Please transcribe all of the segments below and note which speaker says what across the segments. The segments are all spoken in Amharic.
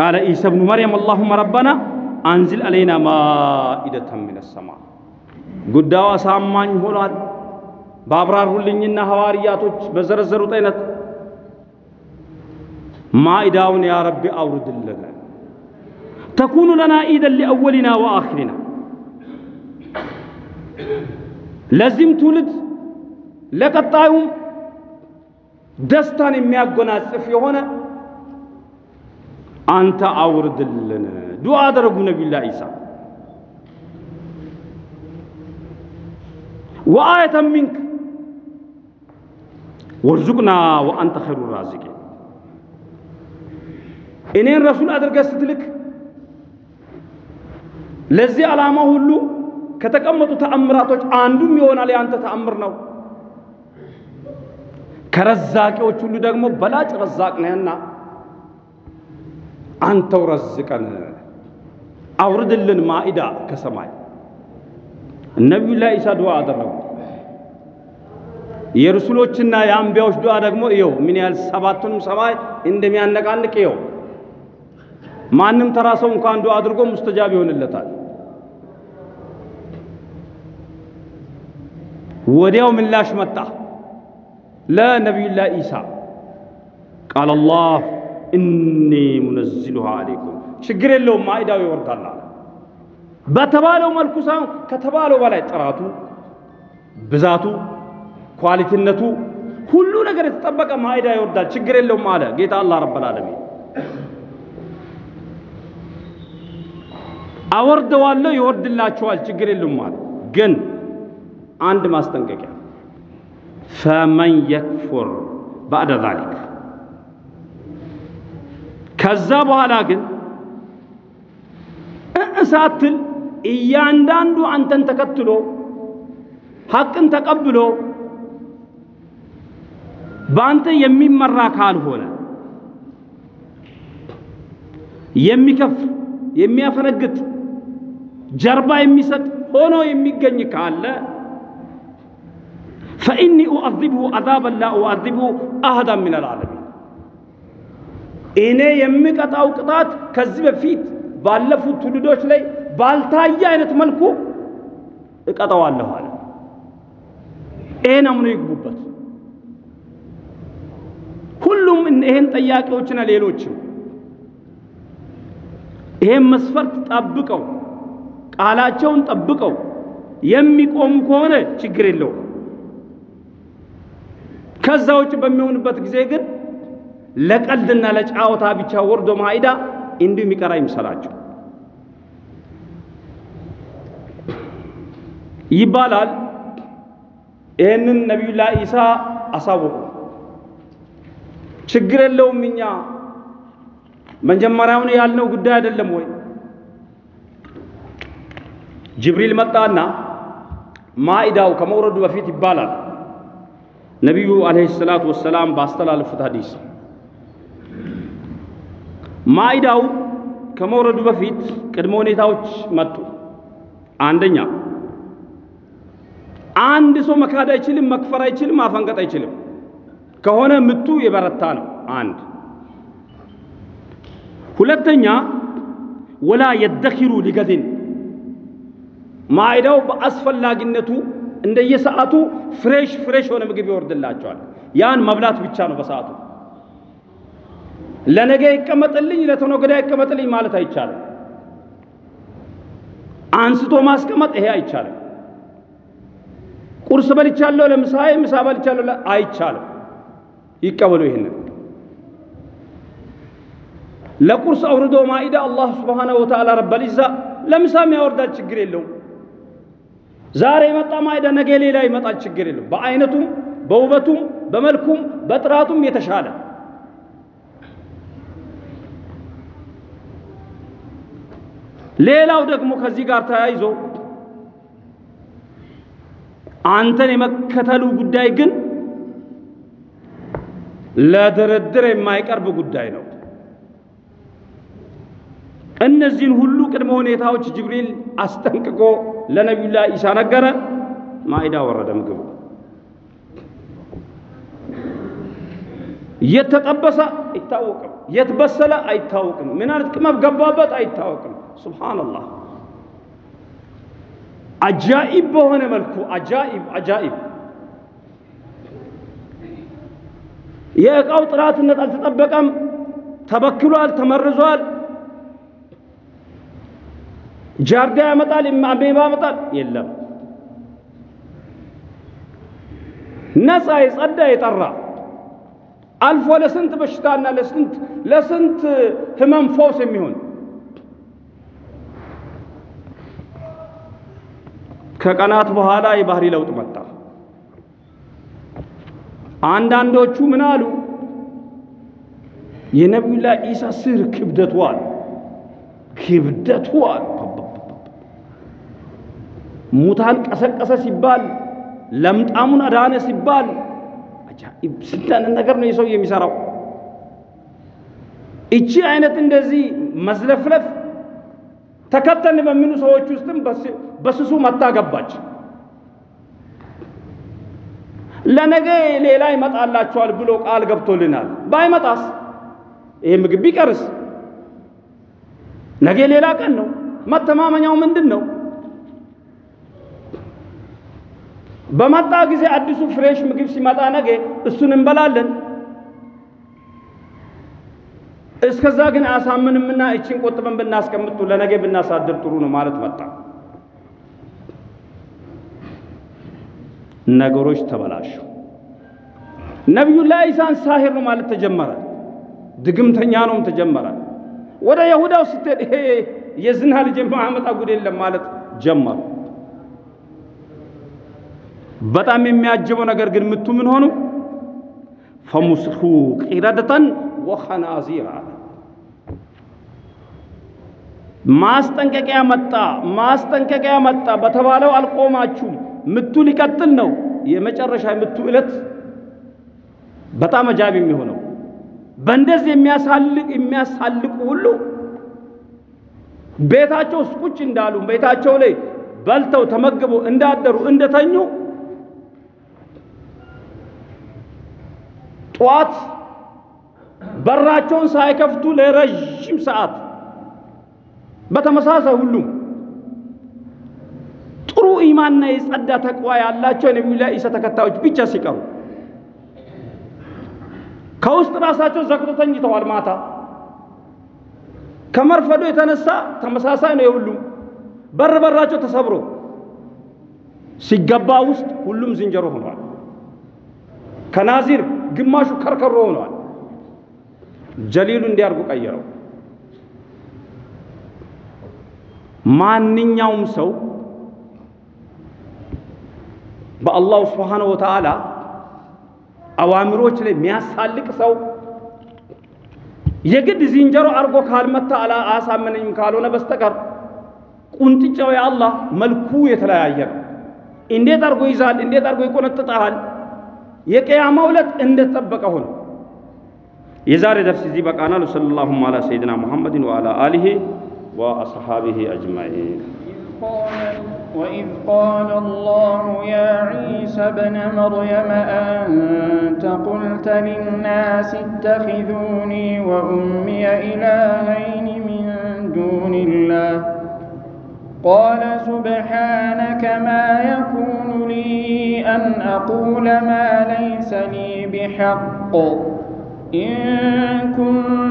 Speaker 1: ቃለ ዒሳ ብኑ መርየም አላሁመ ረበና አንዝል አለይና ማኢደተን ሚነ ሰማ ጉዳዩ አሳማኝ ሆኗል። ባብራሩልኝና ሐዋርያቶች በዘረዘሩት አይነት ማኢዳውን ያ ረቢ አውርድልን ተኩኑ ለና ኢደን ሊአወሊና ወአኽሪና ለዚህም ትውልድ ለቀጣዩም ደስታን የሚያጎናጽፍ የሆነ አንተ አውርድልን። ዱዓ አደረጉ ነቢዩላህ ዒሳ። ወአየተን ሚንክ ወርዙቅና ወአንተ ኸይሩ ራዚቂን። እኔን ረሱል አድርገህ ስትልክ ለዚህ ዓላማ ሁሉ ከተቀመጡ ተአምራቶች አንዱም ይሆናል የአንተ ተአምር ነው። ከረዛቂዎች ሁሉ ደግሞ በላጭ ረዛቅ ነህና አንተው ረዝቀን አውርድልን ማኢዳ ከሰማይ። ነቢዩላህ ዒሳ ዱዓ አደረጉ። የርሱሎችና የአንቢያዎች ዱዓ ደግሞ ይኸው ምን ያህል ሰባቱንም ሰማይ እንደሚያነቃንቅ ይኸው ማንም ተራ ሰው እንኳን ዱዓ አድርጎ ሙስተጃብ ይሆንለታል። ወዲያው ምላሽ መጣ ለነቢዩላህ ዒሳ ቃል አላህ እኒ ሙነዝሉሃ አለይኩም ችግር የለውም ማኢዳው ይወርዳል አለ። በተባለው መልኩ ሳይሆን ከተባለው በላይ ጥራቱ፣ ብዛቱ፣ ኳሊቲነቱ ሁሉ ነገር የተጠበቀ ማኢዳ ይወርዳል ችግር የለውም አለ ጌታ አላህ ረብል ዓለሚን። አወርደዋለሁ ይወርድላችኋል ችግር የለውም አለ። ግን አንድ ማስጠንቀቂያ ፈመን የክፉር ባዕደ ዛሊክ ከዛ በኋላ ግን እሳትል እያንዳንዱ አንተን ተከትሎ ሐቅን ተቀብሎ በአንተ የሚመራ ካልሆነ የሚከፍ የሚያፈነግጥ ጀርባ የሚሰጥ ሆኖ የሚገኝ ካለ ፈኢኒ ኡዐዚብሁ ዐዛበን ላ ኡዐዚብሁ አሐደን ሚነል ዓለሚን እኔ የምቀጣው ቅጣት ከዚህ በፊት ባለፉት ትውልዶች ላይ ባልታየ አይነት መልኩ እቀጣዋለሁ አለ። ይሄን አምኖ ይግቡበት። ሁሉም ይሄን ጠያቂዎችና ሌሎችም ይሄን መስፈርት ጠብቀው ቃላቸውን ጠብቀው የሚቆሙ ከሆነ ችግር የለውም። ከዛ ውጭ በሚሆንበት ጊዜ ግን ለቀልድና ለጫወታ ብቻ ወርዶ ማኢዳ እንዲሁ የሚቀራ ይምሰላቸው ይባላል። ይህንን ነቢዩላህ ዒሳ አሳወቁ። ችግር የለውም እኛ መጀመሪያውን ያልነው ጉዳይ አይደለም ወይ? ጅብሪል መጣና ማኢዳው ከመውረዱ በፊት ይባላል ነቢዩ አለይሂ ሰላቱ ወሰላም ባስተላለፉት ሐዲስ ማኢዳው ከመውረዱ በፊት ቅድመ ሁኔታዎች መጡ። አንደኛ አንድ ሰው መካድ አይችልም፣ መክፈር አይችልም፣ ማፈንገጥ አይችልም። ከሆነ ምቱ የበረታ ነው። አንድ ሁለተኛ ولا يدخر لغد ማኢዳው በአስፈላጊነቱ እንደየሰዓቱ fresh fresh የሆነ ምግብ ይወርድላቸዋል። ያን መብላት ብቻ ነው በሰዓቱ። ለነገ ይቀመጥልኝ ለተነገ ወዲያ ይቀመጥልኝ ማለት አይቻልም። አንስቶ ማስቀመጥ ይሄ አይቻልም። ቁርስ በልቻለሁ ለምሳዬ ምሳ በልቻለሁ አይቻልም። ይቀበሉ ይህንን ለቁርስ አውርዶ ማኢዳ አላህ ስብሓነሁ ወተዓላ ረበል ዒዛ ለምሳም ያወርዳል፣ ችግር የለውም። ዛሬ የመጣ ማኢዳ ነገ ሌላ ይመጣል፣ ችግር የለውም። በአይነቱም በውበቱም በመልኩም በጥራቱም የተሻለ ሌላው ደግሞ ከዚህ ጋር ተያይዞ አንተን የመከተሉ ጉዳይ ግን ለድርድር የማይቀርብ ጉዳይ ነው። እነዚህን ሁሉ ቅድመ ሁኔታዎች ጅብሪል አስጠንቅቆ ለነቢዩላህ ኢሳ ነገረ። ማኢዳ ወረደ ምግቡ እየተጠበሰ አይታወቅም፣ የት በሰለ አይታወቅም። ምን አይነት ቅመም ገባበት አይታወቅም። ሱብሃንአላህ አጃኢብ በሆነ መልኩ አጃኢብ አጃኢብ የእቃው ጥራትነት አልተጠበቀም፣ ተበክሏል፣ ተመርዟል። ጃርዳ ያመጣል፣ አሜባ ያመጣል፣ የለም ነፃ የጸዳ የጠራ አልፎ ለስንት በሽታና ለስንት ለስንት ህመም ፈውስ የሚሆን ከቀናት በኋላ የባህሪ ለውጥ መጣ። አንዳንዶቹ ምን አሉ? የነቢዩላህ ኢሳ ስር ክብደቱ አሉ ክብደቱ አሉ ሙታን ቀሰቀሰ ሲባል ለምጣሙን አዳነ ሲባል አጃኢብ ስንት ነገር ነው የሰው የሚሰራው። እቺ አይነት እንደዚህ መዝለፍለፍ ተከተልን በሚሉ ሰዎች ውስጥም በስሱ መታ ገባች። ለነገ ሌላ ይመጣላችኋል ብሎ ቃል ገብቶልናል። ባይመጣስ ይሄ ምግብ ቢቀርስ ነገ ሌላ ቀን ነው። መተማመኛው ምንድን ነው? በመጣ ጊዜ አዲሱ ፍሬሽ ምግብ ሲመጣ ነገ እሱን እንበላለን። እስከዛ ግን አያሳምንምና እችን ቆጥበን ብናስቀምጡ ለነገ ብናሳድር ጥሩ ነው ማለት መጣ። ነገሮች ተበላሹ። ነቢዩላህ ኢሳን ሳሂር ነው ማለት ተጀመረ። ድግምተኛ ነውም ተጀመረ። ወደ ይሁዳው ስትሄድ ይሄ የዝና ልጅ የማያመጣ ጉድ የለም ማለት ጀመሩ። በጣም የሚያጅበው ነገር ግን ምቱ ምን ሆኑ? ፈሙስሑ ቂረደተን ወኸናዚር ማስጠንቀቂያ መጣ፣ ማስጠንቀቂያ መጣ። በተባለው አልቆማችሁም፣ ምቱ ሊቀጥል ነው። የመጨረሻ ምቱ ዕለት በጣም አጃብ የሚሆነው በእንደዚህ የሚያሳልቅ የሚያሳልቁ ሁሉ ቤታቸው ውስጥ ቁጭ እንዳሉ ቤታቸው ላይ በልተው ተመግበው እንዳደሩ እንደተኙ ጠዋት በራቸውን ሳይከፍቱ ለረዥም ሰዓት በተመሳሳይ ሁሉም ጥሩ ኢማንና የጸዳ ተቅዋ ያላቸው የነቢዩላህ ኢሳ ተከታዮች ብቻ ሲቀሩ ከውስጥ ራሳቸው ዘግቶ ተኝተዋል። ማታ ከመርፈዶ የተነሳ ተመሳሳይ ነው የሁሉም በር በራቸው ተሰብሮ ሲገባ ውስጥ ሁሉም ዝንጀሮ ሆኗል። ከናዚር ግማሹ ከርከሮ ሆኗል። ጀሊሉ እንዲያርጉ ቀየረው። ማንኛውም ሰው በአላሁ ስብሓነሁ ወተዓላ አዋሚሮች ላይ የሚያሳልቅ ሰው የግድ ዝንጀሮ አርጎ ካልመታ አላ አያሳምነኝም ካልሆነ በስተቀር ቁንጥጫው የአላህ መልኩ የተለያየ ነው። እንዴት አርጎ ይዛል፣ እንዴት አርጎ ይቆነጥጣል። የቅያማው ዕለት እንደተጠበቀ ሆነ። የዛሬ ደርስ እዚህ በቃናል። ወሰለላሁ ዐላ ሰይድና ሙሐመድን ወዐላ አሊሂ وأصحابه أجمعين.
Speaker 2: وإذ قال الله يا عيسى ابن مريم أنت قلت للناس اتخذوني وأمي إلهين من دون الله. قال سبحانك ما يكون لي أن أقول ما ليس لي بحق. إن كنت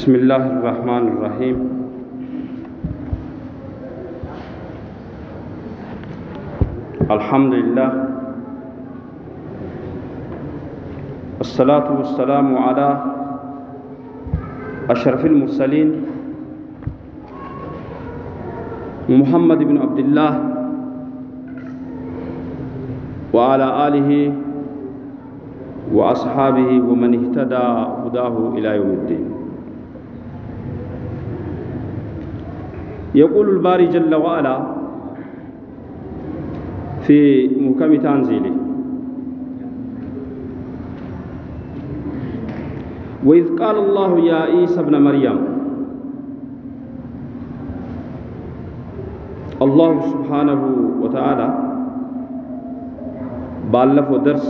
Speaker 1: بسم الله الرحمن الرحيم الحمد لله الصلاة والسلام على أشرف المرسلين محمد بن عبد الله وعلى آله وأصحابه ومن اهتدى هداه إلى يوم الدين يقول الباري جل وعلا في محكم تنزيله وإذ قال الله يا عيسى ابن مريم الله سبحانه وتعالى بالف درس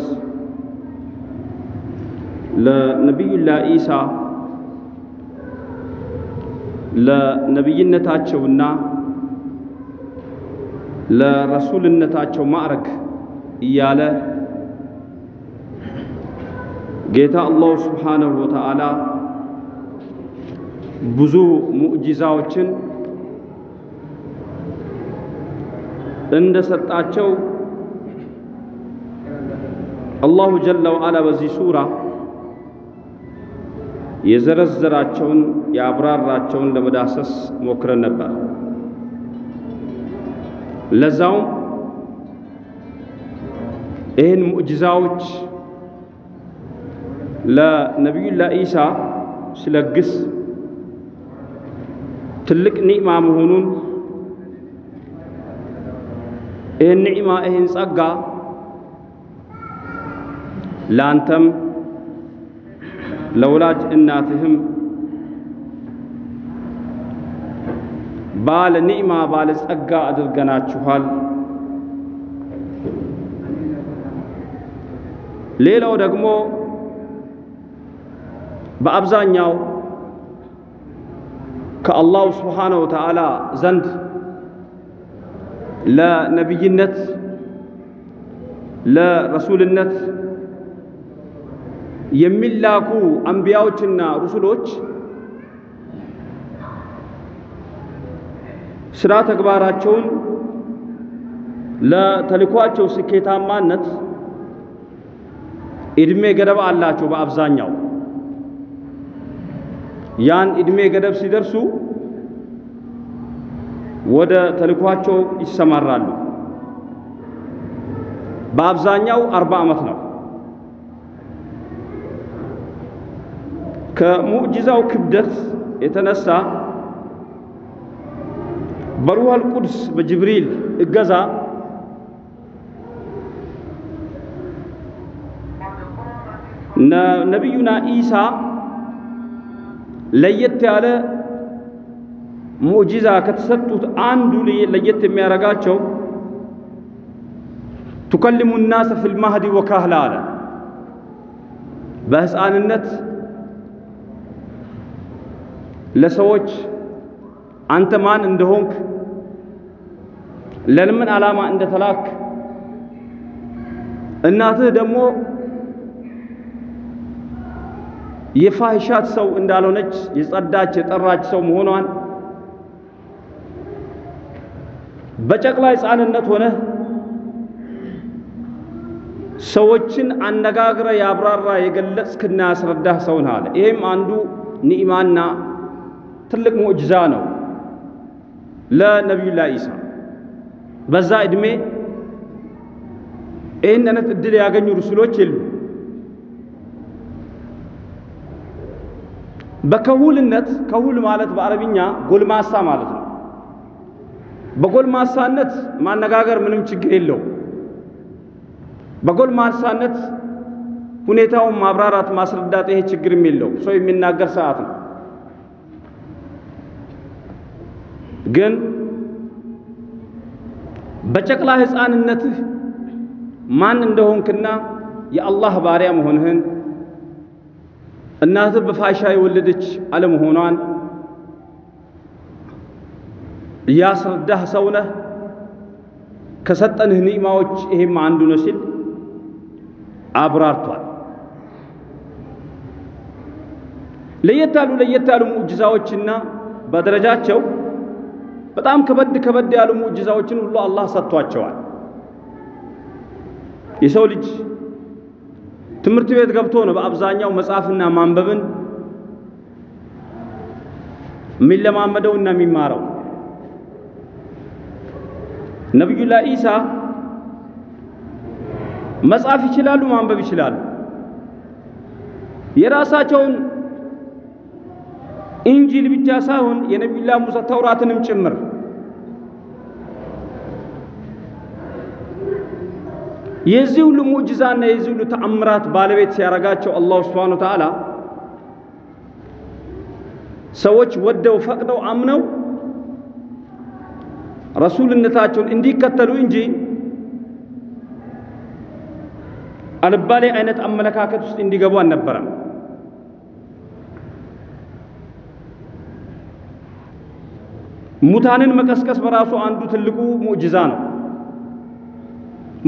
Speaker 1: لنبي الله عيسى ለነቢይነታቸውና ለረሱልነታቸው ማዕረግ እያለ ጌታ አላሁ ስብሓነሁ ወተዓላ ብዙ ሙዕጂዛዎችን እንደሰጣቸው አላሁ ጀለ ወዓላ በዚህ ሱራ የዘረዘራቸውን ያብራራቸውን ለመዳሰስ ሞክረን ነበር። ለዛውም ይህን ሙዕጂዛዎች ለነቢዩላህ ኢሳ ሲለግስ ትልቅ ኒዕማ መሆኑን ይህን ኒዕማ ይህን ጸጋ ለአንተም ለወላጅ እናትህም ባለ ኒዕማ ባለ ጸጋ አድርገናችኋል። ሌላው ደግሞ በአብዛኛው ከአላሁ ስብሓነሁ ወተዓላ ዘንድ ለነቢይነት ለረሱልነት የሚላኩ አንቢያዎችና ሩሱሎች ስራ ተግባራቸውን ለተልኳቸው ስኬታማነት እድሜ ገደብ አላቸው። በአብዛኛው ያን እድሜ ገደብ ሲደርሱ ወደ ተልኳቸው ይሰማራሉ። በአብዛኛው አርባ ዓመት ነው። ከሙዕጂዛው ክብደት የተነሳ በሩሃል ቁድስ በጅብሪል እገዛ ነቢዩና ኢሳ ለየት ያለ ሙዕጂዛ ከተሰጡት አንዱ ለየት የሚያደርጋቸው ቱከሊሙ ናሰ ፊል ወካህላ አለ። በሕፃንነት ለሰዎች አንተ ማን እንደሆንክ ለምን ዓላማ እንደተላክ እናትህ ደግሞ የፋሂሻት ሰው እንዳልሆነች የጸዳች የጠራች ሰው መሆኗን በጨቅላ ሕፃንነት ሆነህ ሰዎችን አነጋግረ ያብራራ የገለጽክና ያስረዳህ ሰው ነህ አለ። ይሄም አንዱ ኒዕማና ትልቅ ሙዕጅዛ ነው ለነቢዩላህ ኢሳ። በዛ ዕድሜ ይህን አይነት እድል ያገኙ ርሱሎች የሉ። በከሁልነት ከሁል ማለት በአረብኛ ጎልማሳ ማለት ነው። በጎልማሳነት ማነጋገር ምንም ችግር የለው። በጎልማሳነት ሁኔታውን ማብራራት ማስረዳት ይሄ ችግርም የለው። ሰው የሚናገር ሰዓት ነው። ግን በጨቅላ ሕፃንነትህ ማን እንደሆንክና የአላህ ባሪያ መሆንህን እናትህ በፋሻ የወለደች አለመሆኗን ያስረዳህ ሰው ነህ። ከሰጠንህ ኒዕማዎች ይሄም አንዱ ነው ሲል አብራርቷል። ለየት ያሉ ለየት ያሉ ሙዕጅዛዎችና በደረጃቸው በጣም ከበድ ከበድ ያሉ ሙዕጅዛዎችን ሁሉ አላህ ሰጥቷቸዋል። የሰው ልጅ ትምህርት ቤት ገብቶ ነው በአብዛኛው መጽሐፍና ማንበብን የሚለማመደውና የሚማረው። ነቢዩላህ ኢሳ መጻፍ ይችላሉ፣ ማንበብ ይችላሉ። የራሳቸውን ኢንጂል ብቻ ሳይሆን የነቢዩላህ ሙሳ ተውራትንም ጭምር የዚህ ሁሉ ሙዕጅዛና የዚህ ሁሉ ተአምራት ባለቤት ሲያረጋቸው አላሁ ስብሓነ ወተዓላ ሰዎች ወደው ፈቅደው አምነው ረሱልነታቸውን እንዲከተሉ እንጂ አልባሌ አይነት አመለካከት ውስጥ እንዲገቡ አልነበረም። ሙታንን መቀስቀስ በራሱ አንዱ ትልቁ ሙዕጅዛ ነው።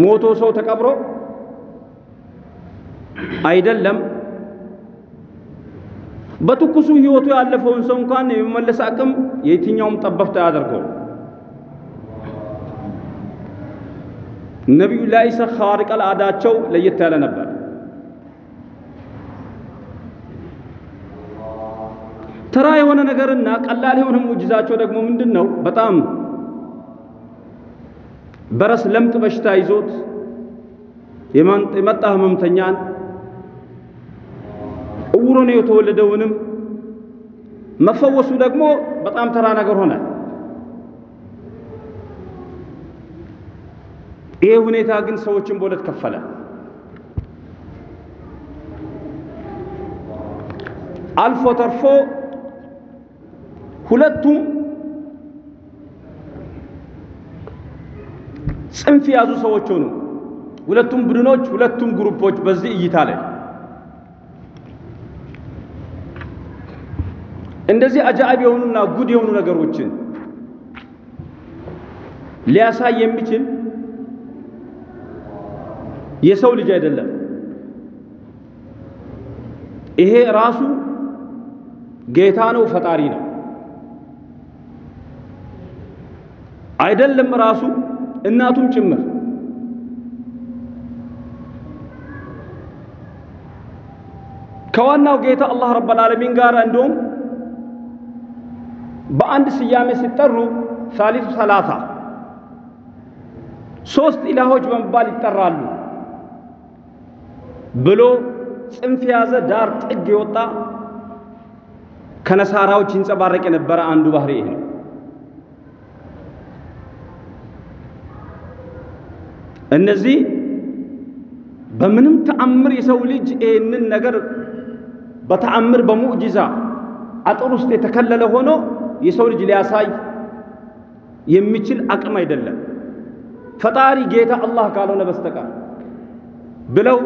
Speaker 1: ሞቶ ሰው ተቀብሮ አይደለም በትኩሱ ህይወቱ ያለፈውን ሰው እንኳን የመመለስ አቅም የየትኛውም ጠበብት አያደርገው። ነቢዩ ላይሰ ኻሪቀል አዳቸው ለየት ያለ ነበር። ተራ የሆነ ነገርና ቀላል የሆነ ሙዕጅዛቸው ደግሞ ምንድን ነው? በጣም በረስ ለምጥ በሽታ ይዞት የመጣ ህመምተኛን እውሮ ነው የተወለደውንም መፈወሱ ደግሞ በጣም ተራ ነገር ሆነ። ይሄ ሁኔታ ግን ሰዎችን በሁለት ከፈለ። አልፎ ተርፎ ሁለቱም ጽንፍ የያዙ ሰዎች ሆኑ። ሁለቱም ቡድኖች፣ ሁለቱም ግሩፖች በዚህ እይታ ላይ እንደዚህ አጃኢብ የሆኑና ጉድ የሆኑ ነገሮችን ሊያሳይ የሚችል የሰው ልጅ አይደለም። ይሄ ራሱ ጌታ ነው፣ ፈጣሪ ነው። አይደለም ራሱ እናቱም ጭምር ከዋናው ጌታ አላህ ረብል ዓለሚን ጋር እንደውም በአንድ ስያሜ ሲጠሩ ሳሊሱ ሰላሳ ሶስት ኢላሆች በመባል ይጠራሉ ብሎ ጽንፍ የያዘ ዳር ጥግ የወጣ ከነሳራዎች ይንጸባረቅ የነበረ አንዱ ባህሪ ይሄ ነው። እነዚህ በምንም ተአምር የሰው ልጅ ይህንን ነገር በተአምር በሙዕጂዛ አጥር ውስጥ የተከለለ ሆኖ የሰው ልጅ ሊያሳይ የሚችል አቅም አይደለም። ፈጣሪ ጌታ አላህ ካልሆነ በስተቀር ብለው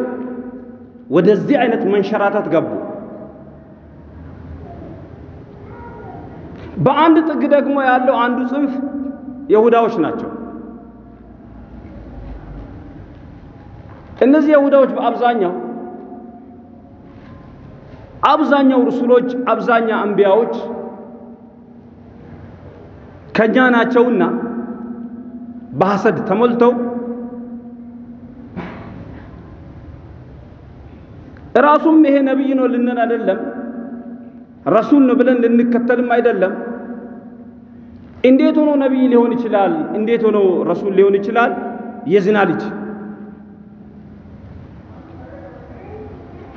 Speaker 1: ወደዚህ አይነት መንሸራተት ገቡ። በአንድ ጥግ ደግሞ ያለው አንዱ ጽንፍ የሁዳዎች ናቸው። እነዚህ የሁዳዎች በአብዛኛው አብዛኛው ርሱሎች አብዛኛ አንቢያዎች ከኛ ናቸውና በሐሰድ ተሞልተው ራሱም ይሄ ነቢይ ነው ልንል አይደለም፣ ረሱል ነው ብለን ልንከተልም አይደለም። እንዴት ሆኖ ነቢይ ሊሆን ይችላል? እንዴት ሆኖ ረሱል ሊሆን ይችላል? የዝና ልጅ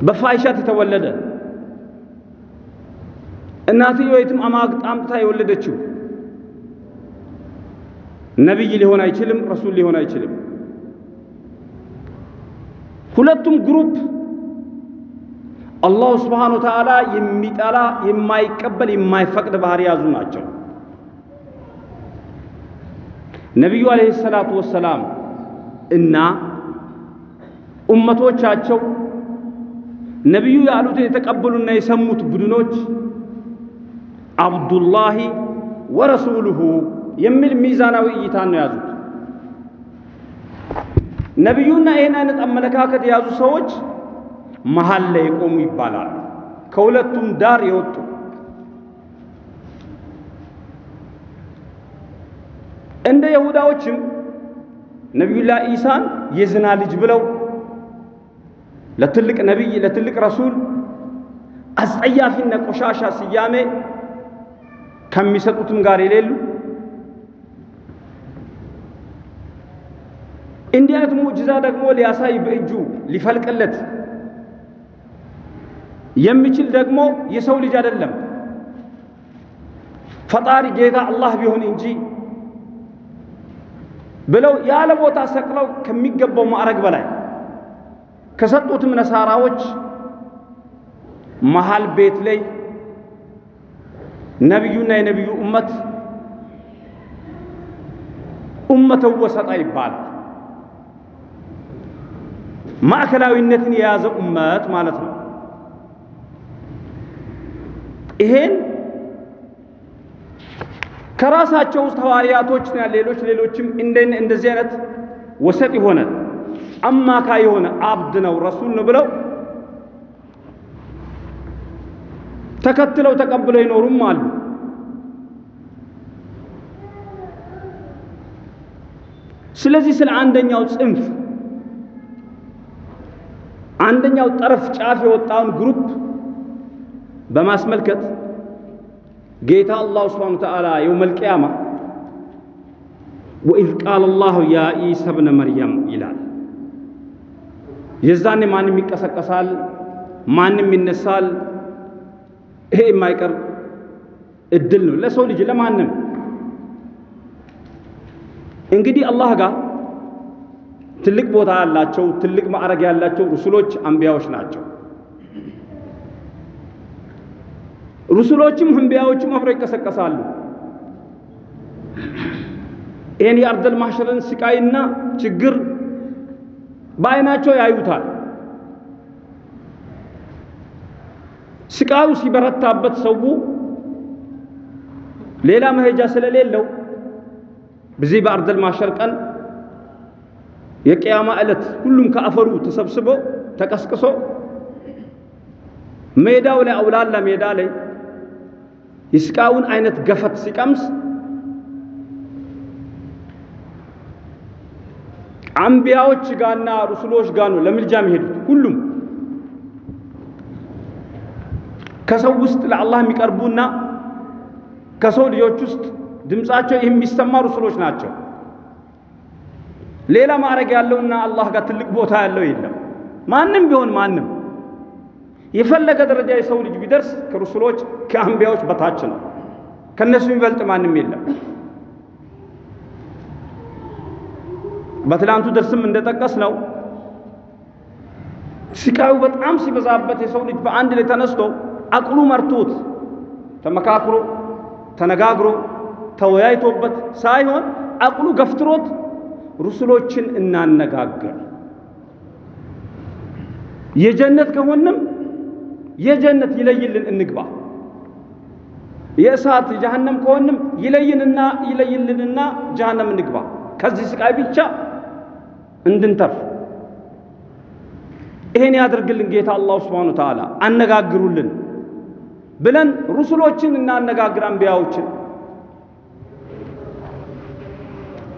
Speaker 1: በፋይሻት የተወለደ እናትየው የትም አማግጣ አምጥታ የወለደችው ነቢይ ሊሆን አይችልም፣ ረሱል ሊሆን አይችልም። ሁለቱም ግሩፕ አላሁ ስብሓነ ወተዓላ የሚጠላ የማይቀበል የማይፈቅድ ባህሪ ያዙ ናቸው። ነቢዩ ዓለይሂ ሰላቱ ወሰላም እና ኡመቶቻቸው ነቢዩ ያሉትን የተቀበሉና የሰሙት ቡድኖች አብዱላሂ ወረሱሉሁ የሚል ሚዛናዊ እይታ ነው የያዙት። ነቢዩና ይህን አይነት አመለካከት የያዙ ሰዎች መሀል ላይ የቆሙ ይባላሉ። ከሁለቱም ዳር የወጡ እንደ ይሁዳዎችም ነቢዩላህ ኢሳን የዝና ልጅ ብለው ለትልቅ ነቢይ ለትልቅ ረሱል አስጸያፊና ቆሻሻ ስያሜ ከሚሰጡትም ጋር የሌሉ እንዲህ አይነት ሙዕጅዛ ደግሞ ሊያሳይ በእጁ ሊፈልቅለት የሚችል ደግሞ የሰው ልጅ አይደለም። ፈጣሪ ጌታ አላህ ቢሆን እንጂ ብለው ያለ ቦታ ሰቅለው ከሚገባው ማዕረግ በላይ ከሰጡትም ነሳራዎች መሃል ቤት ላይ ነቢዩና የነቢዩ እመት ኡመተ ወሰጣ ይባላል። ማዕከላዊነትን የያዘ ኡመት ማለት ነው። ይሄን ከራሳቸው ውስጥ ሐዋርያቶችና ሌሎች ሌሎችም እንደዚህ አይነት ወሰጥ የሆነ አማካይ የሆነ አብድ ነው ረሱል ነው ብለው ተከትለው ተቀብለው ይኖሩም አሉ። ስለዚህ ስለ አንደኛው ጽንፍ አንደኛው ጠረፍ ጫፍ የወጣውን group በማስመልከት ጌታ الله سبحانه وتعالى يوم القيامة وإذ قال الله يا عيسى ابن مريم ይላል። የዛኔ ማንም ይቀሰቀሳል፣ ማንም ይነሳል። ይሄ የማይቀር እድል ነው ለሰው ልጅ ለማንም። እንግዲህ አላህ ጋር ትልቅ ቦታ ያላቸው ትልቅ ማዕረግ ያላቸው ሩሱሎች አንቢያዎች ናቸው። ሩሱሎችም አንቢያዎችም አብረው ይቀሰቀሳሉ። ይህን የአርደል ማሕሸርን ስቃይና ችግር በአይናቸው ያዩታል። ስቃዩ ሲበረታበት ሰው ሌላ መሄጃ ስለሌለው በዚህ በአርደል ማሕሸር ቀን የቅያማ ዕለት ሁሉም ከአፈሩ ተሰብስቦ ተቀስቅሶ ሜዳው ላይ አውላላ ሜዳ ላይ የስቃዩን አይነት ገፈት ሲቀምስ አንቢያዎች ጋና ሩሱሎች ጋር ነው ለምልጃ የሚሄዱት። ሁሉም ከሰው ውስጥ ለአላህ የሚቀርቡና ከሰው ልጆች ውስጥ ድምፃቸው የሚሰማ ሩሱሎች ናቸው። ሌላ ማዕረግ ያለውና አላህ ጋር ትልቅ ቦታ ያለው የለም። ማንም ቢሆን ማንም የፈለገ ደረጃ የሰው ልጅ ቢደርስ ከሩሱሎች ከአንቢያዎች በታች ነው። ከነሱ የሚበልጥ ማንም የለም። በትላንቱ ደርስም እንደጠቀስ ነው። ስቃዩ በጣም ሲበዛበት የሰው ልጅ በአንድ ላይ ተነስቶ አቅሉ መርቶት ተመካክሮ ተነጋግሮ ተወያይቶበት ሳይሆን አቅሉ ገፍትሮት ሩሱሎችን እናነጋገር፣ የጀነት ከሆንም የጀነት ይለይልን እንግባ፣ የእሳት የጀሃነም ከሆንም ይለይንና ይለይልንና ጀሃነም እንግባ፣ ከዚህ ስቃይ ብቻ እንድንተርፍ ይሄን ያደርግልን ጌታ አላሁ ስብሓነሁ ወተዓላ። አነጋግሩልን ብለን ሩሱሎችን እናነጋግር አንቢያዎችን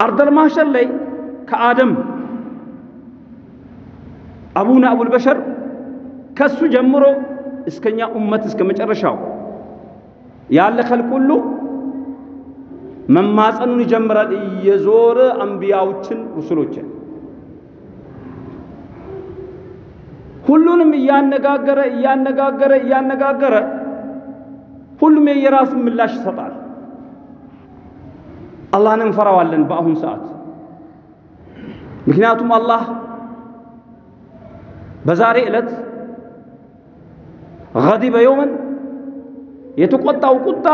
Speaker 1: አርደል ማሕሸር ላይ ከአደም አቡነ አቡል በሸር ከሱ ጀምሮ እስከኛ ኡመት እስከ መጨረሻው ያለ ኸልቅ ሁሉ መማፀኑን ይጀምራል። እየዞረ አንቢያዎችን ሩሱሎችን ሁሉንም እያነጋገረ እያነጋገረ እያነጋገረ ሁሉም የየራሱን ምላሽ ይሰጣል። አላህን እንፈራዋለን በአሁን ሰዓት። ምክንያቱም አላህ በዛሬ ዕለት ገዲበ የውመን የተቆጣው ቁጣ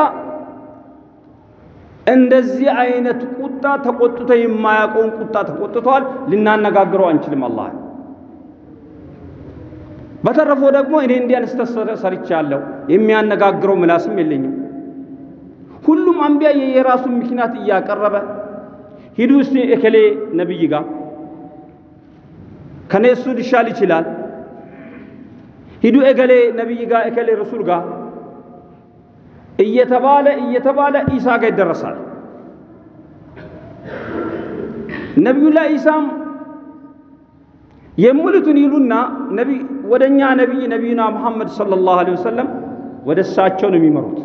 Speaker 1: እንደዚህ አይነት ቁጣ ተቆጥቶ የማያውቀውን ቁጣ ተቆጥቷል። ልናነጋግረው አንችልም አላህ። በተረፈው ደግሞ እኔ እንዲህ አይነት ሰርቻለሁ የሚያነጋግረው ምላስም የለኝም። ሁሉም አንቢያ የየራሱን ምክንያት እያቀረበ ሂዱ እስቲ እከሌ ነቢይ ጋር ከኔ እሱ ሊሻል ይችላል፣ ሂዱ እገሌ ነቢይ ጋር እከሌ ረሱል ጋር እየተባለ እየተባለ ኢሳ ጋር ይደረሳል። ነቢዩላህ ኢሳም የሙሉትን ይሉና ነቢ ወደኛ ነቢይ ነቢዩና ሙሐመድ ሰለላሁ ዐለይሂ ወሰለም ወደ እሳቸው ነው የሚመሩት።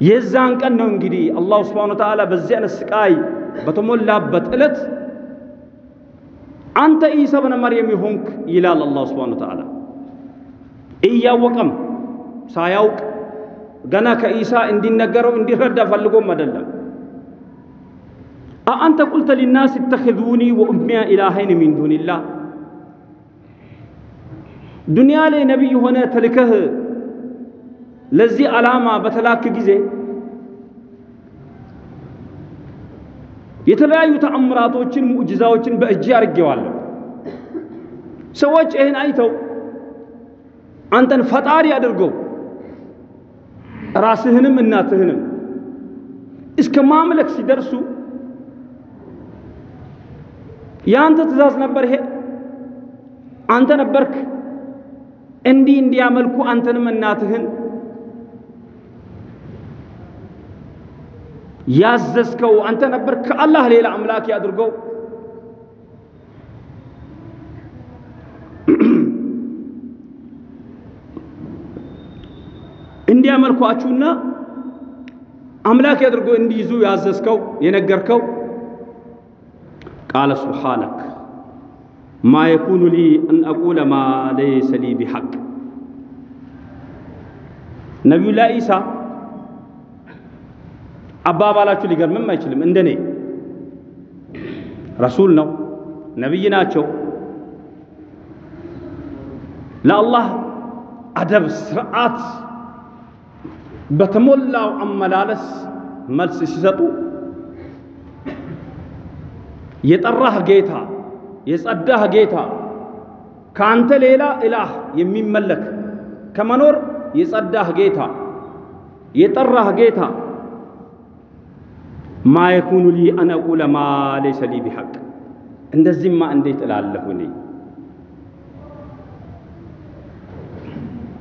Speaker 1: የዛን ቀን ነው እንግዲህ አላሁ ስብሓነ ወተዓላ በዚህ አይነት ስቃይ በተሞላበት ዕለት አንተ ኢሳ ብነ መርየም የሆንክ ይላል አላህ ስብሓነ ወተዓላ። እያወቀም ሳያውቅ ገና ከኢሳ እንዲነገረው እንዲረዳ ፈልጎም አይደለም። አአንተ ቁልተ ሊናስ እተኽዙኒ ወኡሚያ ኢላሀይን ሚን ዱንላህ ዱንያ ላይ ነቢይ ሆነ ተልከህ ለዚህ ዓላማ በተላክ ጊዜ የተለያዩ ተአምራቶችን ሙዕጅዛዎችን በእጅ አድርጌዋለሁ። ሰዎች ይህን አይተው አንተን ፈጣሪ አድርገው ራስህንም እናትህንም እስከ ማምለክ ሲደርሱ የአንተ ትእዛዝ ነበር ይሄ። አንተ ነበርክ እንዲህ እንዲያመልኩ አንተንም እናትህን ያዘዝከው አንተ ነበር። ከአላህ ሌላ አምላክ ያድርገው። እንዲያመልኳችሁና አምላክ ያድርገው እንዲይዙ ያዘዝከው የነገርከው ቃለ ሱብሓነክ ማ የኩኑ ሊ አን አቁለ ማ ለይሰ ሊ ቢሐቅ ነቢዩላህ ኢሳ አባባላችሁ ሊገርምም አይችልም። እንደኔ ረሱል ነው፣ ነቢይ ናቸው። ለአላህ አደብ ስርዓት በተሞላው አመላለስ መልስ ሲሰጡ የጠራህ ጌታ የጸዳህ ጌታ ከአንተ ሌላ ኢላህ የሚመለክ ከመኖር የጸዳህ ጌታ የጠራህ ጌታ። ማ የኩኑ ሊ አን አቁለ ማ ለይሰ ሊ ቢሐቅ። እንደዚህማ እንዴት እላለሁ እኔ?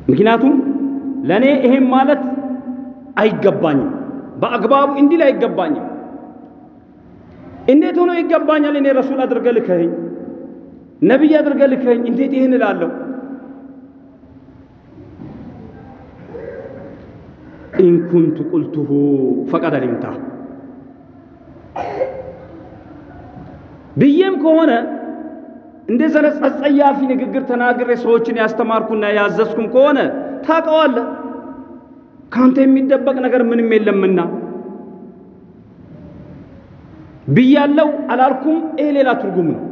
Speaker 1: ምክንያቱም ለእኔ ይሄም ማለት አይገባኝም። በአግባቡ እንዲል አይገባኝም እንዴት ሆኖ ይገባኛል? እኔ ረሱል አድርገህ ልከኸኝ ነቢይ አድርገህ ልከኸኝ እንዴት ይህን እላለሁ? ኢን ኩንቱ ቁልቱሁ ፈቀድ አሊምታህ ብዬም ከሆነ እንደዚህ አይነት አጸያፊ ንግግር ተናግሬ ሰዎችን ያስተማርኩና ያዘዝኩም ከሆነ ታውቀዋለህ። ካንተ የሚደበቅ ነገር ምንም የለምና ብያለው አላልኩም። ይሄ ሌላ ትርጉም ነው።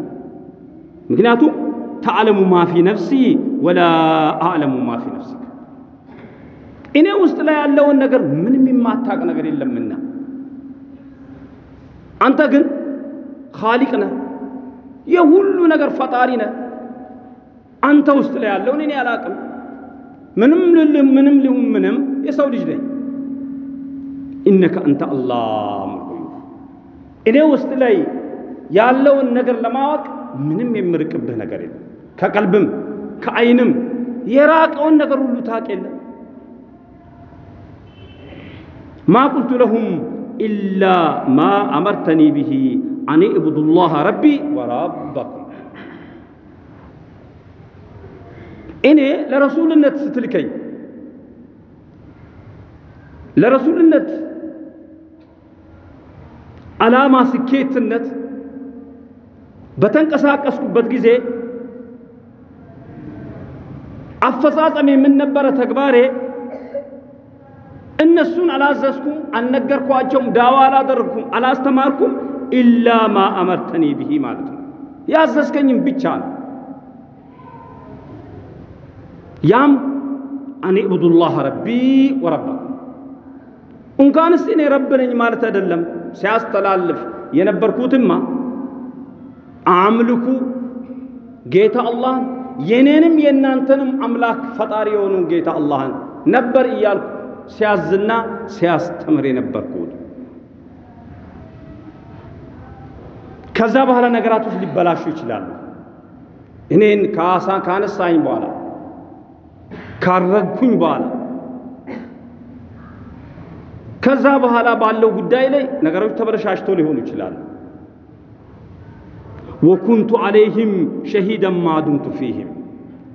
Speaker 1: ምክንያቱም ተዕለሙ ማ ፊ ነፍሲ ወላ አዕለሙ ማ ፊ ነፍሲ እኔ ውስጥ ላይ ያለውን ነገር ምንም የማታቅ ነገር የለምና አንተ ግን ኻሊቅ ነህ፣ የሁሉ ነገር ፈጣሪ ነህ። አንተ ውስጥ ላይ ያለውን እኔ አላቅም። ምንም ምንም ልሁን ምንም የሰው ልጅ ነኝ። ኢነከ አንተ አላህ እኔ ውስጥ ላይ ያለውን ነገር ለማወቅ ምንም የምርቅብህ ነገር የለም። ከቀልብም ከአይንም የራቀውን ነገር ሁሉ ታውቅ የለም። ማ ቁልቱ ለሁም ኢላ ማ አመርተኒ ብሂ አን እዕቡዱ ላህ ረቢ ወረበኩም። እኔ ለረሱልነት ስትልከኝ ለረሱልነት ዓላማ ስኬትነት በተንቀሳቀስኩበት ጊዜ አፈጻጸም የምን ነበረ ተግባሬ? እነሱን አላዘዝኩም፣ አልነገርኳቸውም፣ ዳዋ አላደረግኩም፣ አላስተማርኩም። ኢላ ማ አመርተኒ ብሂ ማለት ነው። ያዘዝከኝም ብቻ ነው። ያም አን ዕቡዱላህ ረቢ ወረበኩም። እንኳንስ እኔ ረብ ነኝ ማለት አይደለም። ሲያስተላልፍ የነበርኩትማ አምልኩ ጌታ አላህን የኔንም የእናንተንም አምላክ ፈጣሪ የሆኑ ጌታ አላህን ነበር እያልኩ ሲያዝና ሲያስተምር የነበርኩት። ከዛ በኋላ ነገራቶች ሊበላሹ ይችላሉ። እኔን ካሳ ካነሳኝ በኋላ ካረግኩኝ በኋላ ከዛ በኋላ ባለው ጉዳይ ላይ ነገሮች ተበለሻሽቶ ሊሆኑ ይችላሉ። ወኩንቱ አለይህም ሸሂደን ማ ዱምቱ ፊህም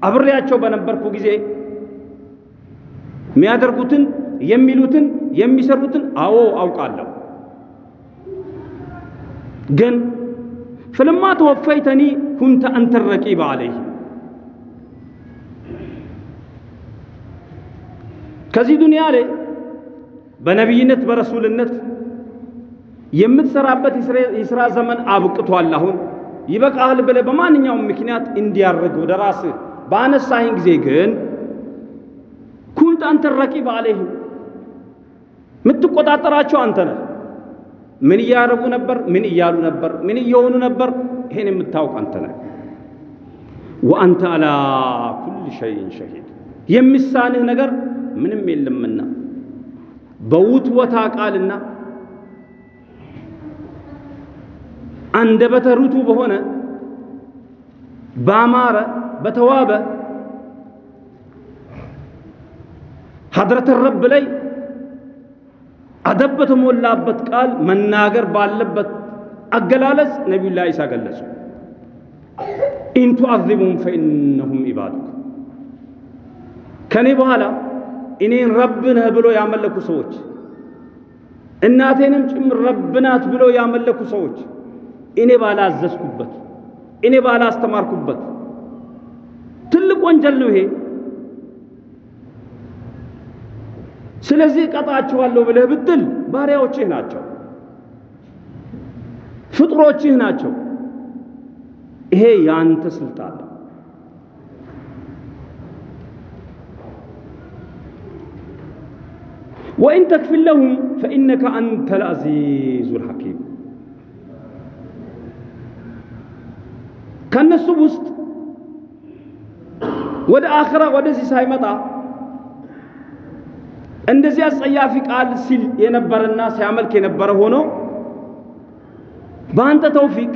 Speaker 1: አብሬያቸው በነበርኩ ጊዜ የሚያደርጉትን የሚሉትን የሚሰሩትን አዎ አውቃለሁ። ግን ፈለማ ተወፈይተኒ ኩንተ አንተ ረቂበ አለይህ ከዚህ ዱንያ ላይ በነቢይነት በረሱልነት የምትሰራበት የሥራ ዘመን አብቅቷል። አሁን ይበቃሃል ብለህ በማንኛውም ምክንያት እንዲያርግ ወደ ራስህ በአነሳህን ጊዜ ግን ኩንት አንተ ረቂብ አለይህም የምትቆጣጠራቸው አንተ ነህ። ምን እያደረጉ ነበር? ምን እያሉ ነበር? ምን እየሆኑ ነበር? ይሄን የምታውቅ አንተ ነህ። ወአንተ አላ ኩል ሸይን ሸሂድ የሚሳንህ ነገር ምንም የለምና በውትወታ ቃልና አንደበተ ርቱዕ በሆነ ባማረ በተዋበ ሀድረተ ረብ ላይ አደብ በተሞላበት ቃል መናገር ባለበት አገላለጽ ነቢዩላህ ኢሳ ገለጹ። إن تعذبهم فإنهم عبادك ከኔ በኋላ እኔን ረብ ነህ ብሎ ያመለኩ ሰዎች እናቴንም ጭምር ረብ ናት ብሎ ያመለኩ ሰዎች እኔ ባላዘዝኩበት እኔ ባላስተማርኩበት ትልቅ ወንጀል ነው ይሄ። ስለዚህ እቀጣችኋለሁ ብለህ ብትል ባሪያዎችህ ናቸው፣ ፍጥሮችህ ናቸው። ይሄ የአንተ ስልጣን ነው። ወኢን ተክፊር ለሁም ፈኢነከ አንተ ልዐዚዙ ልሐኪም ከእነሱ ውስጥ ወደ አኽራ ወደዚህ ሳይመጣ እንደዚህ አጸያፊ ቃል ሲል የነበረና ሲያመልክ የነበረ ሆኖ በአንተ ተውፊቅ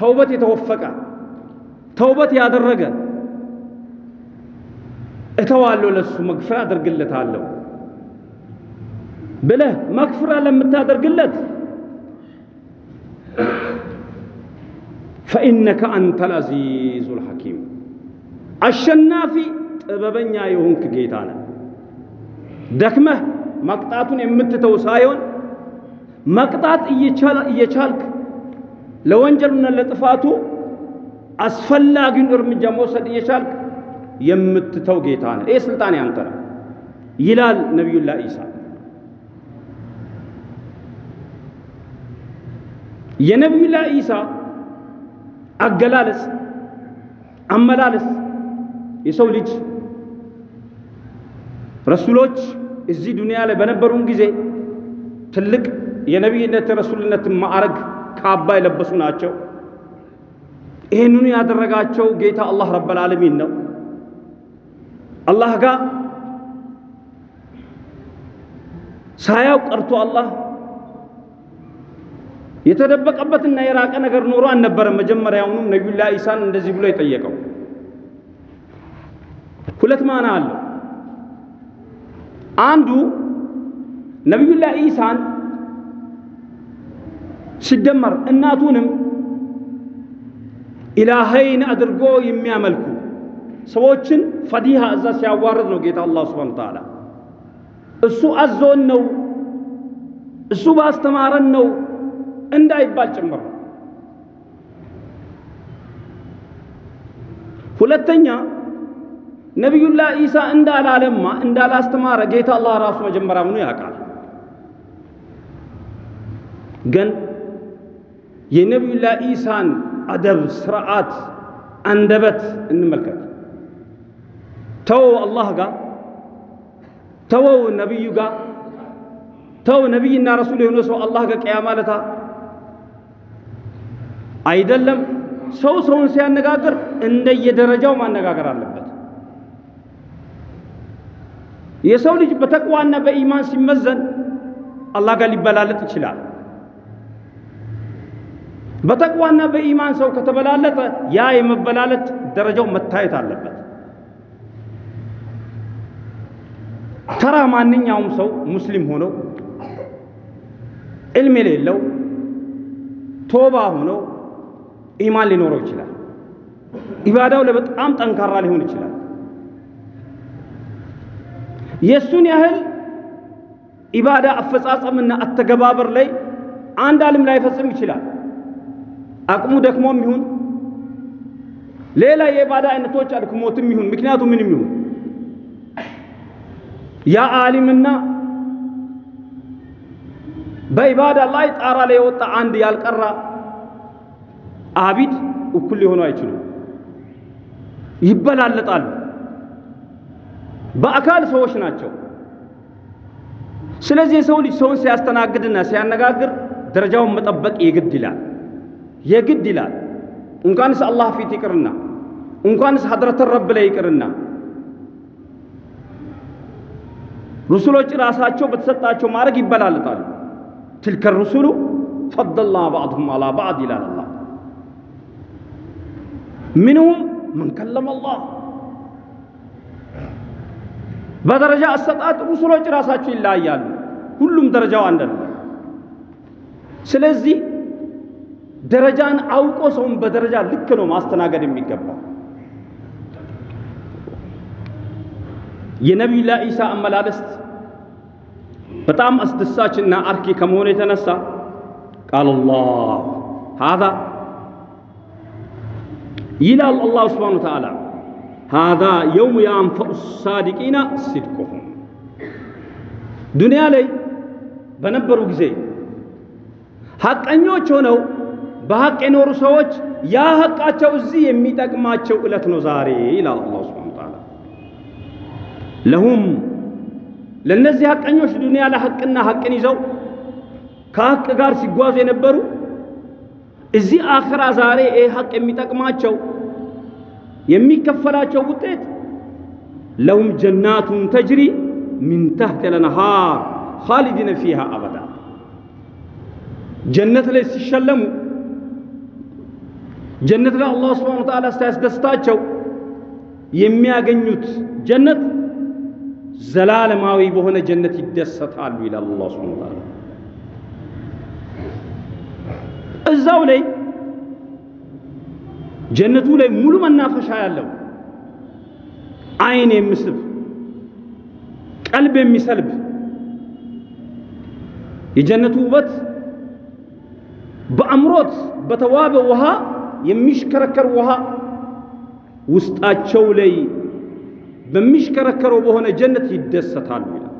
Speaker 1: ተውበት የተወፈቀ ተውበት ያደረገ እተዋለሁ ለሱ መግፍራ አደርግለታለሁ ብለህ መግፍራ ለምታደርግለት ፈኢነከ አንተ ልዐዚዙ ልሐኪም አሸናፊ ጥበበኛ የሆንክ ጌታ ነህ። ደክመህ መቅጣቱን የምትተው ሳይሆን መቅጣት እየቻልክ ለወንጀሉና ለጥፋቱ አስፈላጊውን እርምጃ መውሰድ እየቻልክ የምትተው ጌታ ነህ። ይህ ስልጣን ያንተ ነው ይላል ነቢዩላህ ኢሳ። የነቢዩላህ ኢሳ አገላለጽ አመላለስ የሰው ልጅ ረሱሎች እዚህ ዱንያ ላይ በነበሩን ጊዜ ትልቅ የነቢይነት የረሱልነት ማዕረግ ካባ የለበሱ ናቸው። ይህንኑ ያደረጋቸው ጌታ አላህ ረበል ዓለሚን ነው። አላህ ጋር ሳያው ቀርቶ አላህ የተደበቀበትና የራቀ ነገር ኖሮ አልነበረም። መጀመሪያውኑም ነቢዩላህ ኢሳን እንደዚህ ብሎ የጠየቀው ሁለት ማና አለው። አንዱ ነቢዩላህ ኢሳን ሲደመር እናቱንም ኢላኸይን አድርጎ የሚያመልኩ ሰዎችን ፈዲሃ እዛ ሲያዋርድ ነው ጌታ አላህ ሱብሓነሁ ወተዓላ። እሱ አዞን ነው እሱ ባስተማረን ነው እንዳይባል ጭምር ነው። ሁለተኛ ነቢዩላህ ኢሳ እንዳላለማ እንዳላስተማረ ጌታ አላህ ራሱ መጀመሪያውኑ ያውቃል። ግን የነቢዩላህ ኢሳን አደብ፣ ስርዓት፣ አንደበት እንመልከት። ተወው አላህ ጋር ተወው ነቢዩ ጋር ተው ነቢይና ረሱል የሆነ ሰው አላህ ጋር ቅያ ማለታ አይደለም። ሰው ሰውን ሲያነጋግር እንደየደረጃው ማነጋገር አለበት። የሰው ልጅ በተቅዋና በኢማን ሲመዘን አላህ ጋር ሊበላለጥ ይችላል። በተቅዋና በኢማን ሰው ከተበላለጠ ያ የመበላለጥ ደረጃው መታየት አለበት። ተራ ማንኛውም ሰው ሙስሊም ሆኖ ዕልም የሌለው ቶባ ሆኖ ኢማን ሊኖረው ይችላል። ኢባዳው ላይ በጣም ጠንካራ ሊሆን ይችላል። የእሱን ያህል ኢባዳ አፈጻጸምና አተገባበር ላይ አንድ ዓለም ላይፈጽም ይችላል። አቅሙ ደክሞም ይሁን ሌላ የኢባዳ አይነቶች አድክሞትም ይሁን ምክንያቱ ምንም ይሁን ያ ዓሊምና በኢባዳ ላይ ጣራ ላይ የወጣ አንድ ያልቀራ አቢድ እኩል ሊሆኑ አይችሉም፣ ይበላለጣሉ። በአካል ሰዎች ናቸው። ስለዚህ የሰው ልጅ ሰውን ሲያስተናግድና ሲያነጋግር ደረጃውን መጠበቅ የግድ ይላል የግድ ይላል። እንኳንስ አላህ ፊት ይቅርና እንኳንስ ሀድረተ ረብ ላይ ይቅርና ሩሱሎች ራሳቸው በተሰጣቸው ማድረግ ይበላለጣሉ። ትልከ ሩሱሉ ፈደልና ባዕድሁም አላ ባዕድ ይላል ምንሁም መን ከለመ አላህ በደረጃ አሰጣጥ ሩሱሎች ራሳቸው ይለያያሉ። ሁሉም ደረጃው አንድ ነው። ስለዚህ ደረጃን አውቆ ሰውን በደረጃ ልክ ነው ማስተናገድ የሚገባው። የነቢዩላህ ዒሳ አመላለስ በጣም አስደሳችና አርኪ ከመሆኑ የተነሳ ቃል አላህ ሃዛ ይላል አላህ ስብሓነ ወተዓላ ሃዛ የውሙ የአንፈዑ ሳዲቂና ሲድቁሁም ዱንያ ላይ በነበሩ ጊዜ ሐቀኞች ሆነው በሐቅ የኖሩ ሰዎች ያ ሐቃቸው እዚህ የሚጠቅማቸው ዕለት ነው ዛሬ ይላል አላህ ሱብሓነሁ ወተዓላ። ለሁም ለእነዚህ ሐቀኞች ዱንያ ላይ ሐቅና ሐቅን ይዘው ከሐቅ ጋር ሲጓዙ የነበሩ እዚህ አኽራ ዛሬ ይህ ሐቅ የሚጠቅማቸው የሚከፈላቸው ውጤት ለሁም ጀናቱን ተጅሪ ሚን ተህት ለነሃር ኻሊዲነ ፊሃ አበዳ ጀነት ላይ ሲሸለሙ ጀነት ላይ አላህ ስብሓነሁ ወተዓላ ሲያስደስታቸው የሚያገኙት ጀነት ዘላለማዊ በሆነ ጀነት ይደሰታሉ ይላል አላህ ስብሓነሁ ወተዓላ። እዛው ላይ ጀነቱ ላይ ሙሉ መናፈሻ ያለው አይን የሚስብ ቀልብ የሚሰልብ የጀነቱ ውበት በአምሮት በተዋበ ውሃ የሚሽከረከር ውሃ ውስጣቸው ላይ በሚሽከረከረው በሆነ ጀነት ይደሰታሉ ይላል።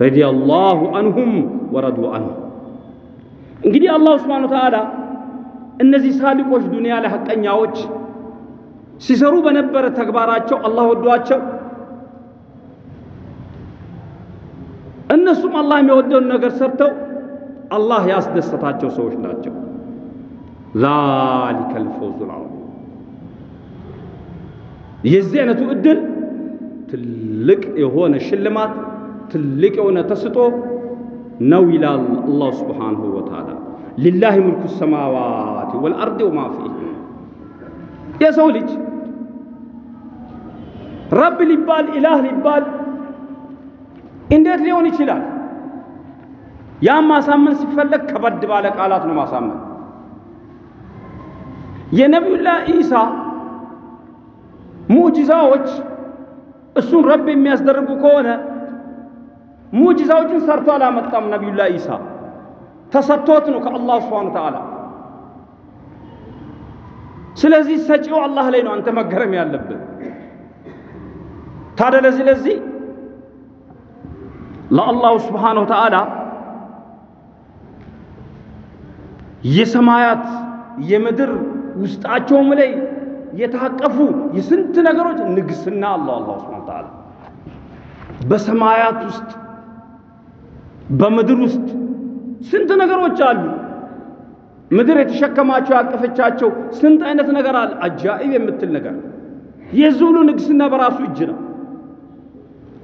Speaker 1: ረዲየላሁ አንሁም ወረዱ አንሁ። እንግዲህ አላሁ ስብሓነ ወተዓላ እነዚህ ሳዲቆች ዱንያ ላይ ሐቀኛዎች ሲሰሩ በነበረ ተግባራቸው አላህ ወዷቸው እነሱም አላህ የሚወደውን ነገር ሰርተው አላህ ያስደሰታቸው ሰዎች ናቸው። ዛሊከ ልፈውዙል ዐዚም። የዚህ አይነቱ እድል ትልቅ የሆነ ሽልማት ትልቅ የሆነ ተስጦ ነው ይላል አላህ ስብሓንሁ ወተዓላ። ሊላሂ ሙልኩ ሰማዋት ወልአርድ ወማ ፊህ። የሰው ልጅ ረብ ሊባል ኢላህ ሊባል እንዴት ሊሆን ይችላል? ያም ማሳመን ሲፈለግ ከበድ ባለ ቃላት ነው ማሳመን። የነቢዩላህ ኢሳ ሙዕጂዛዎች እሱን ረብ የሚያስደርጉ ከሆነ ሙዕጂዛዎችን ሰርቶ አላመጣም። ነቢዩላህ ኢሳ ተሰጥቶት ነው ከአላህ ስብሓነሁ ወተዓላ። ስለዚህ ሰጪው አላህ ላይ ነው አንተ መገረም ያለብን። ታዲያ ለዚህ ለዚህ ለአላሁ ስብሓነሁ ወተዓላ የሰማያት የምድር ውስጣቸውም ላይ የታቀፉ የስንት ነገሮች ንግስና አለው አላህ ሱብሓነሁ ወተዓላ። በሰማያት ውስጥ በምድር ውስጥ ስንት ነገሮች አሉ። ምድር የተሸከማቸው ያቀፈቻቸው ስንት አይነት ነገር አለ። አጃኢብ የምትል ነገር የዚህ ሁሉ ንግስና በራሱ እጅ ነው።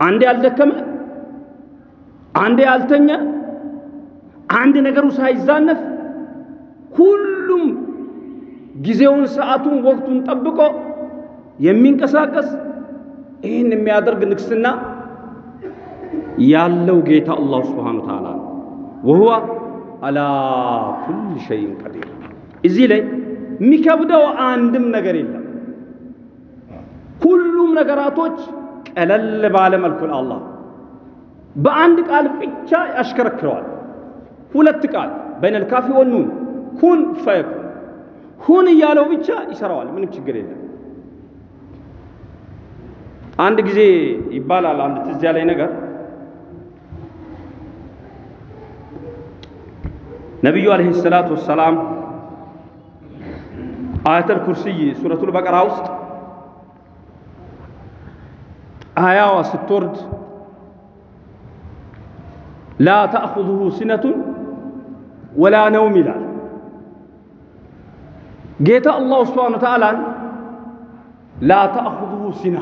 Speaker 1: አንዴ ያልደከመ፣ አንዴ ያልተኛ፣ አንድ ነገሩ ሳይዛነፍ ሁሉም ጊዜውን፣ ሰዓቱን፣ ወቅቱን ጠብቆ የሚንቀሳቀስ ይህን የሚያደርግ ንግስና ያለው ጌታ አላሁ ስብሓነሁ ወተዓላ ነው። ወሁወ አላ ኩል ሸይን ቀዲር። እዚህ ላይ የሚከብደው አንድም ነገር የለም። ሁሉም ነገራቶች ቀለል ባለ መልኩ አላህ በአንድ ቃል ብቻ ያሽከረክረዋል። ሁለት ቃል በይነል ካፊ ወኑን ኩን ፈየኩን ሁን እያለው ብቻ ይሰራዋል። ምንም ችግር የለም። አንድ ጊዜ ይባላል አንድ ትዝ ያለኝ ነገር ነቢዩ አለይሂ ሰላቱ ወሰላም አያተል ኩርሲይ ሱረቱል በቀራ ውስጥ አያዋ ስትወርድ ላ ተእኹዙሁ ሲነቱን ወላ ነውም ይላል። ጌታ አላሁ ስብሓነ ወተዓላን ላ ተእኹዙሁ ሲና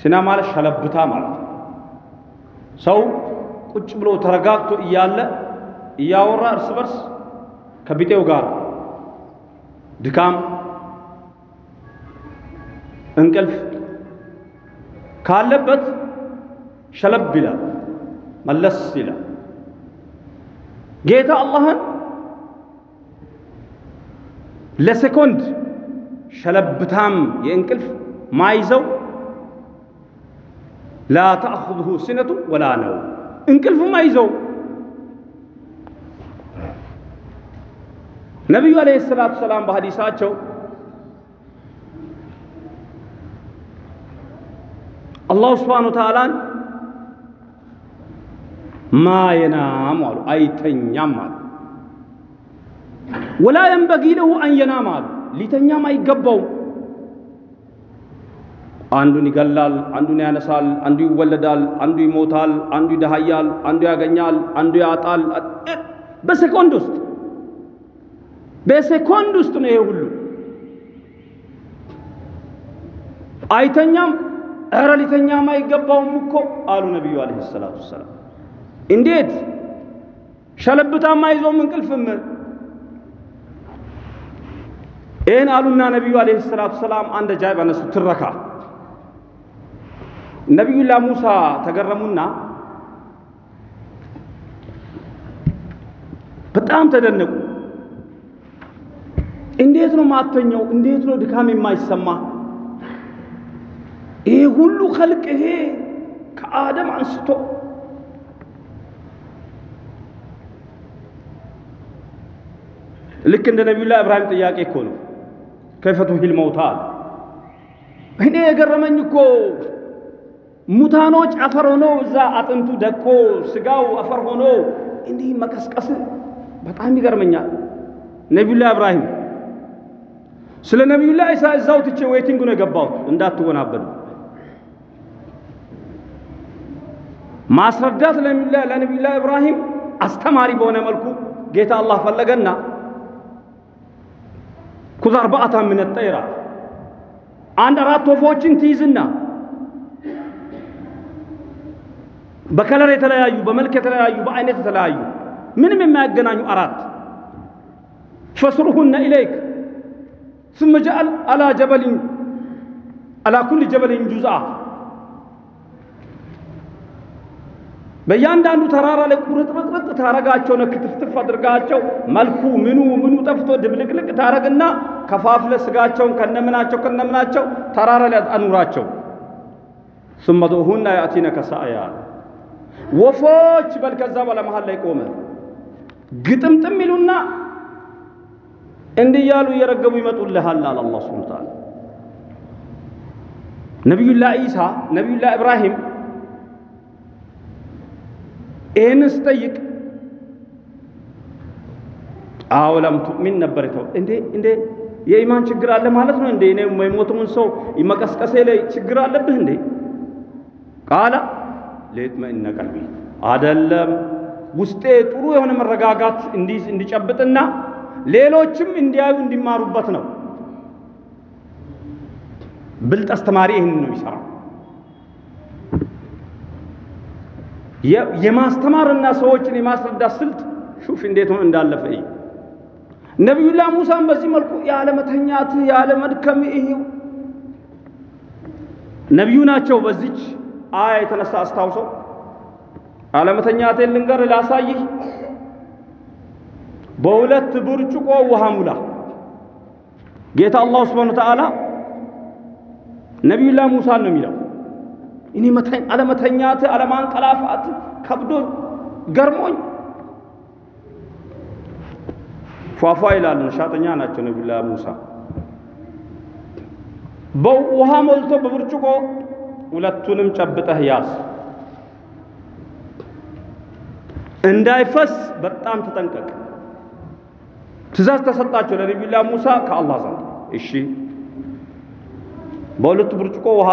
Speaker 1: ሲና ማለት ሸለብታ ማለት ነው። ሰው ቁጭ ብሎ ተረጋግቶ እያለ እያወራ እርስ በርስ ከቢጤው ጋር ድካም፣ እንቅልፍ ካለበት ሸለብ ይላል፣ መለስ ይላል። ጌታ አላህን ለሴኮንድ ሸለብታም የእንቅልፍ ማይዘው ላ ተእኹዙሁ ሲነቱ ወላ ነው እንቅልፍ ማይዘው ነቢዩ ዓለይሂ ሰላቱ ሰላም በሐዲሳቸው አላሁ ስብሓነ ወተዓላን ማ የናም አሉ፣ አይተኛም አሉ። ወላ የንበጊ ለሁ አን የናም አሉ፣ ሊተኛም አይገባውም። አንዱን ይገላል፣ አንዱን ያነሳል፣ አንዱ ይወለዳል፣ አንዱ ይሞታል፣ አንዱ ይደሃያል፣ አንዱ ያገኛል፣ አንዱ ያጣል። በሴኮንድ ውስጥ በሴኮንድ ውስጥ ነው ይሄ ሁሉ። አይተኛም፣ ኧረ ሊተኛም አይገባውም እኮ አሉ ነቢዩ ዓለይሂ ሰላቱ ወሰላም። እንዴት ሸለብታም አይዞም እንቅልፍም? ይህን አሉና ነቢዩ ዓለይሂ ሰላቱ ወሰላም አንድ አጃይብ አነሱ ትረካ ነቢዩላህ ሙሳ ተገረሙና በጣም ተደነቁ። እንዴት ነው ማተኛው? እንዴት ነው ድካም የማይሰማ? ይሄ ሁሉ ከልቅ ይሄ ከአደም አንስቶ ልክ እንደ ነቢዩላህ እብራሂም ጥያቄ እኮ ነው። ከይፈ ቱሒል መውታ እኔ የገረመኝ እኮ ሙታኖች አፈር ሆኖ እዛ አጥንቱ ደቆ ስጋው አፈር ሆኖ እንዲህ መቀስቀስ በጣም ይገርመኛል። ነቢዩላህ እብራሂም ስለ ነቢዩላህ ኢሳ እዛው ትቼ waiting ነው የገባሁት እንዳትወናበዱ። ማስረዳት ለነቢዩላህ እብራሂም አስተማሪ በሆነ መልኩ ጌታ አላህ ፈለገና خذ أربعة من الطير አንድ አራት ወፎችን ትይዝና በ color የተለያዩ በመልክ የተለያዩ በአይነት የተለያዩ ምንም የማያገናኙ አራት فصرهن إليك ثم جعل على جبل على كل جبل جزءا በእያንዳንዱ ተራራ ላይ ቁርጥርጥርጥ ታረጋቸው ነው ክትፍትፍ አድርጋቸው መልኩ ምኑ ምኑ ጠፍቶ ድብልቅልቅ ታረግና ከፋፍለ ስጋቸውን ከነምናቸው ከነምናቸው ተራራ ላይ አኑራቸው ثم ادعوهن يأتينك سعيا ወፎች በል ከዛ በኋላ መሀል ላይ ቆመ ግጥምጥም ይሉና እንዲህ እያሉ እየረገቡ ይመጡልሃል አለ አላህ ሱብሓነሁ ወተዓላ። ነቢዩላህ ኢሳ ነቢዩላህ ኢብራሂም ይህንን ስጠይቅ አወለም ቱእሚን ነበር የተው እንዴ እንዴ የኢማን ችግር አለ ማለት ነው እንዴ? እኔ የሞተውን ሰው መቀስቀሴ ላይ ችግር አለብህ እንዴ? ቃላ ሊጥመኢነ ቀልቢ አደለም ውስጤ ጥሩ የሆነ መረጋጋት እንዲጨብጥና ሌሎችም እንዲያዩ እንዲማሩበት ነው። ብልጥ አስተማሪ ይህንን ነው የሚሰራው። የማስተማርና ሰዎችን የማስረዳት ስልት ሹፍ እንዴት እንዳለፈ ይህ ነቢዩላህ ሙሳን በዚህ መልኩ ያለመተኛት ያለመድከም ይሄው ነቢዩ ናቸው። በዚች አያ የተነሳ አስታውሰው አለመተኛቴን ልንገር ላሳይህ፣ በሁለት ብርጭቆ ውሃ ሙላ። ጌታ አላሁ ስብሓነ ወተዓላ ነቢዩላህ ሙሳን ነው የሚለው እኔ አለመተኛት አለማንቀላፋት ከብዶ ገርሞኝ ፏፏ ይላሉ። ሻጠኛ ናቸው ነቢዩላህ ሙሳ። በውሃ ሞልቶ በብርጭቆ ሁለቱንም ጨብጠህ ያዝ፣ እንዳይፈስ በጣም ተጠንቀቅ። ትእዛዝ ተሰጣቸው ለነቢዩላህ ሙሳ ከአላህ ዘንድ። እሺ በሁለቱ ብርጭቆ ውሃ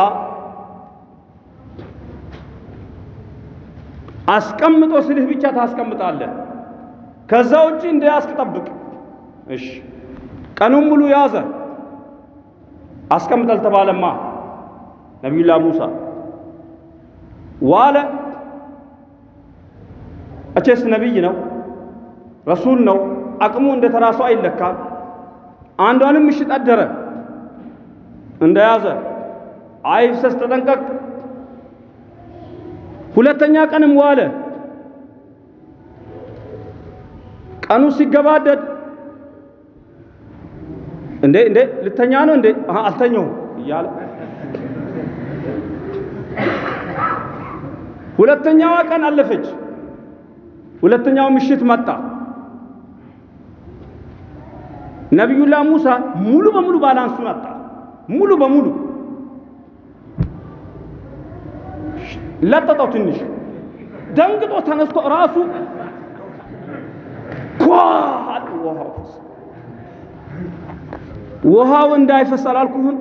Speaker 1: አስቀምጦ ስልህ ብቻ ታስቀምጣለህ። ከዛ ውጪ እንዳያስክ ጠብቅ። እሺ ቀኑን ሙሉ ያዘ። አስቀምጥ አልተባለማ። ነቢዩላህ ሙሳ ዋለ። እቼስ ነቢይ ነው፣ ረሱል ነው። አቅሙ እንደ ተራሱ አይለካም። አንዷንም ምሽት አደረ እንደያዘ አይፍሰስ፣ ተጠንቀቅ። ሁለተኛ ቀንም ዋለ። ቀኑ ሲገባደድ እንዴ እንዴ ልተኛ ነው እንዴ አልተኛውም እያለ ሁለተኛዋ ቀን አለፈች። ሁለተኛው ምሽት መጣ። ነቢዩላህ ሙሳ ሙሉ በሙሉ ባላንሱን አጣ። ሙሉ በሙሉ ለጠጠው። ትንሽ ደንግጦ ተነስቶ ራሱ ኳ ውሃው ውሃው እንዳይፈስ አላልኩህም?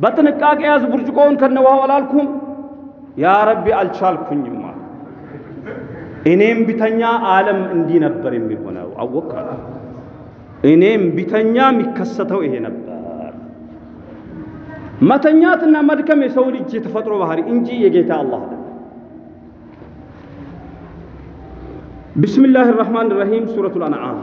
Speaker 1: በጥንቃቄ ያዝ ብርጭቆውን ከነ ውሃው አላልኩህም? ያ ረቢ አልቻልኩኝም። እኔም ቢተኛ ዓለም እንዲህ ነበር የሚሆነው። አወቃ እኔም ቢተኛ የሚከሰተው ይሄ ነበር። መተኛትና መድከም የሰው ልጅ የተፈጥሮ ባህሪ እንጂ የጌታ አላህ ቢስሚላህ ራህማን ራሂም ሱረቱል አንዓም